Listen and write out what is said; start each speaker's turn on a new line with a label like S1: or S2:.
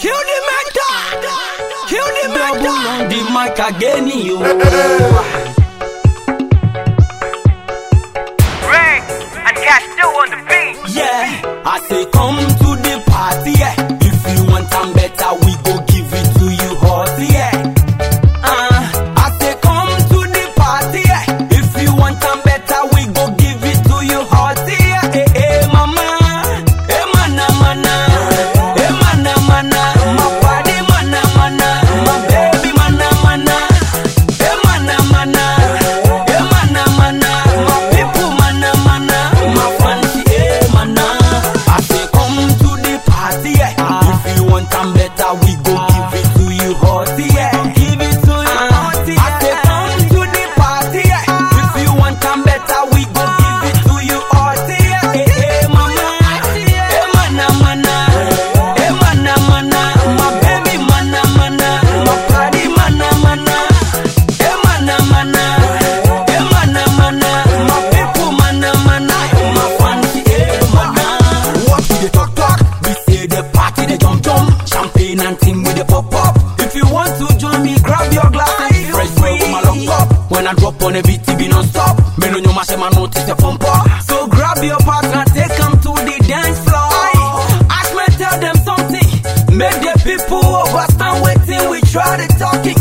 S1: Kill the matter. Kill the
S2: matter.
S1: Double
S2: on the mic again, you.
S3: Ray and Cash still on the beat.
S2: Yeah, I say come to. When I drop on a beat, it be non-stop. Me no nyoma se man notice the pump up So grab your partner, take him to the dance floor. Ask me, tell them something. Make the people overstand. waiting, we try to talking